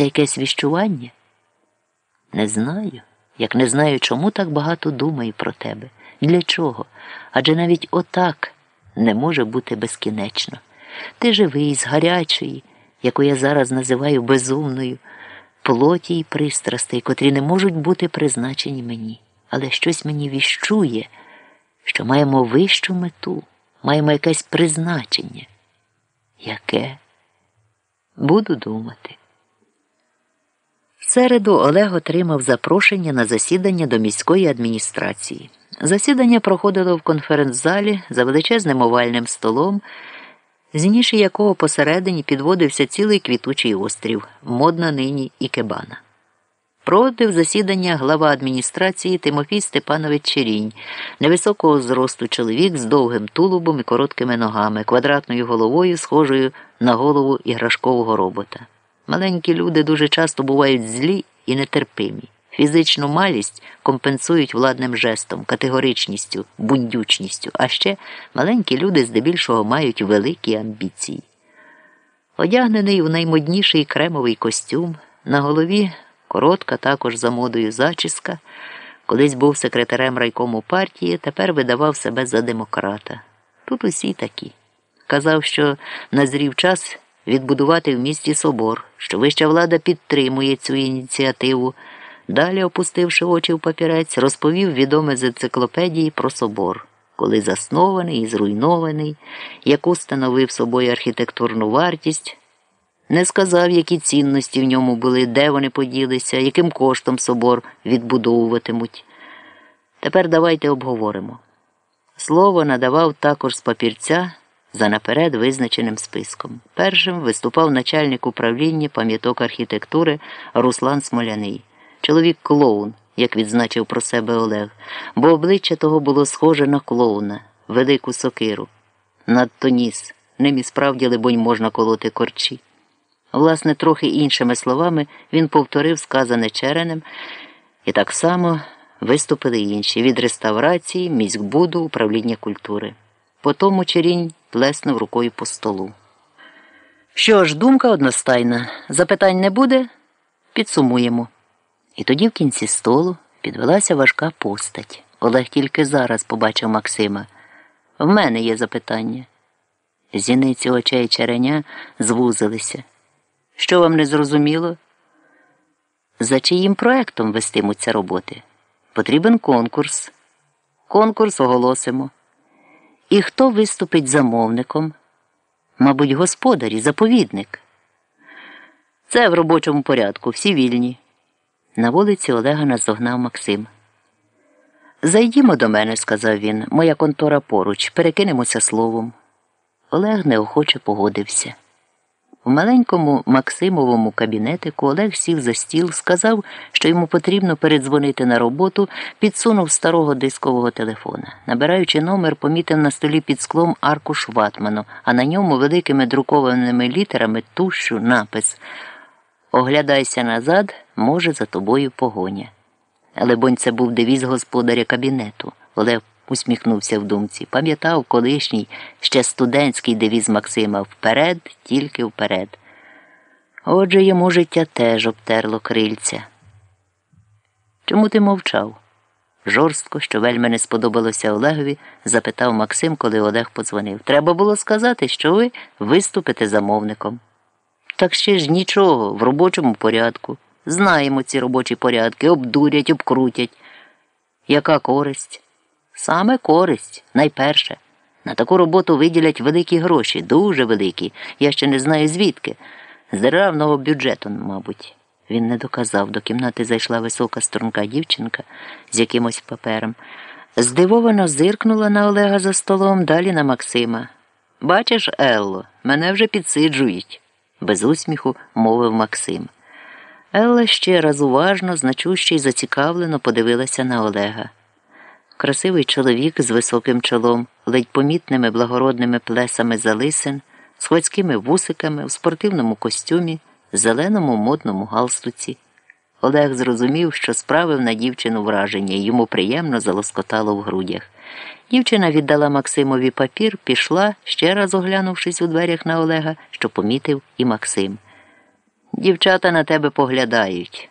Це якесь віщування? Не знаю, як не знаю, чому так багато думаю про тебе. Для чого? Адже навіть отак не може бути безкінечно. Ти живий, з гарячої, яку я зараз називаю безумною, плоті й пристрастей, котрі не можуть бути призначені мені, але щось мені віщує, що маємо вищу мету, маємо якесь призначення. Яке? Буду думати. Середу Олег отримав запрошення на засідання до міської адміністрації. Засідання проходило в конференц-залі за величезним овальним столом, з ніші якого посередині підводився цілий квітучий острів, модна нині ікебана. Проводив засідання глава адміністрації Тимофій Степанович Черінь, невисокого зросту чоловік з довгим тулубом і короткими ногами, квадратною головою, схожою на голову іграшкового робота. Маленькі люди дуже часто бувають злі і нетерпимі. Фізичну малість компенсують владним жестом, категоричністю, бундючністю, а ще маленькі люди здебільшого мають великі амбіції. Одягнений у наймодніший кремовий костюм, на голові коротка, також за модою зачіска, колись був секретарем райкому партії, тепер видавав себе за демократа. Тут усі такі. Казав, що назрів час відбудувати в місті собор, що вища влада підтримує цю ініціативу. Далі, опустивши очі в папірець, розповів відоме з енциклопедії про собор, коли заснований і зруйнований, яку становив собою архітектурну вартість, не сказав, які цінності в ньому були, де вони поділися, яким коштом собор відбудовуватимуть. Тепер давайте обговоримо. Слово надавав також з папірця за наперед визначеним списком. Першим виступав начальник управління пам'яток архітектури Руслан Смоляний. Чоловік клоун, як відзначив про себе Олег, бо обличчя того було схоже на клоуна, велику сокиру. Надто ніс, ним і справді, либонь, можна колоти корчі. Власне, трохи іншими словами він повторив сказане черенем, і так само виступили інші від реставрації, міськбуду, управління культури. Потому черінь плеснув рукою по столу. Що ж, думка одностайна. Запитань не буде? Підсумуємо. І тоді в кінці столу підвелася важка постать. Олег тільки зараз побачив Максима. В мене є запитання. Зіниці очей череня звузилися. Що вам не зрозуміло? За чиїм проектом вестимуться роботи? Потрібен конкурс. Конкурс оголосимо. І хто виступить замовником? Мабуть, господарі, заповідник. Це в робочому порядку, всі вільні. На вулиці Олега наздогнав Максим. Зайдімо до мене, сказав він, моя контора поруч, перекинемося словом. Олег неохоче погодився. В маленькому Максимовому кабінетику Олег сів за стіл, сказав, що йому потрібно передзвонити на роботу, підсунув старого дискового телефона. Набираючи номер, помітив на столі під склом аркуш ватману, а на ньому великими друкованими літерами тущу напис Оглядайся назад, може, за тобою погоня. Лебонь, це був девіз господаря кабінету. Олег усміхнувся в думці. Пам'ятав колишній ще студентський девіз Максима вперед, тільки вперед. Отже, йому життя теж обтерло крильця. Чому ти мовчав? Жорстко, що вельми не сподобалося Олегові, запитав Максим, коли Олег подзвонив. Треба було сказати, що ви виступите замовником. Так ще ж нічого, в робочому порядку. Знаємо ці робочі порядки, обдурять, обкрутять. Яка користь? Саме користь, найперше. На таку роботу виділять великі гроші, дуже великі. Я ще не знаю звідки. З державного бюджету, мабуть. Він не доказав. До кімнати зайшла висока струнка дівчинка з якимось папером. Здивовано зиркнула на Олега за столом, далі на Максима. Бачиш, Елло, мене вже підсиджують, без усміху мовив Максим. Елла ще раз уважно, значуще й зацікавлено подивилася на Олега. Красивий чоловік з високим чолом, ледь помітними благородними плесами залисин, сходськими вусиками, в спортивному костюмі, зеленому модному галстуці. Олег зрозумів, що справив на дівчину враження, йому приємно залоскотало в грудях. Дівчина віддала Максимові папір, пішла, ще раз оглянувшись у дверях на Олега, що помітив і Максим. Дівчата на тебе поглядають.